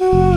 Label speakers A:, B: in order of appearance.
A: Ah.